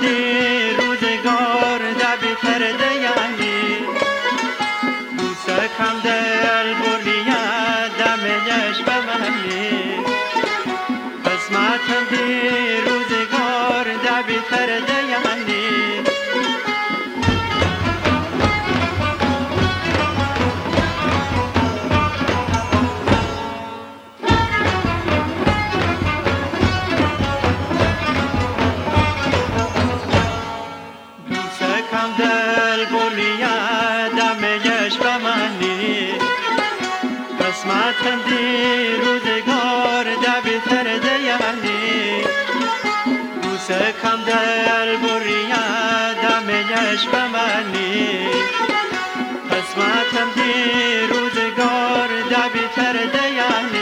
دی روزگار دبی کرده یعنی. بوسه کم دل بولیه دمیش به منی. قسمتم دی در گولیه دمیش به منی. قسمت خندی روزگار ده بیتر ده یعنی. بوسه کم در گولیه دمیش به منی. قسمت خندی روزگار ده بیتر ده یعنی.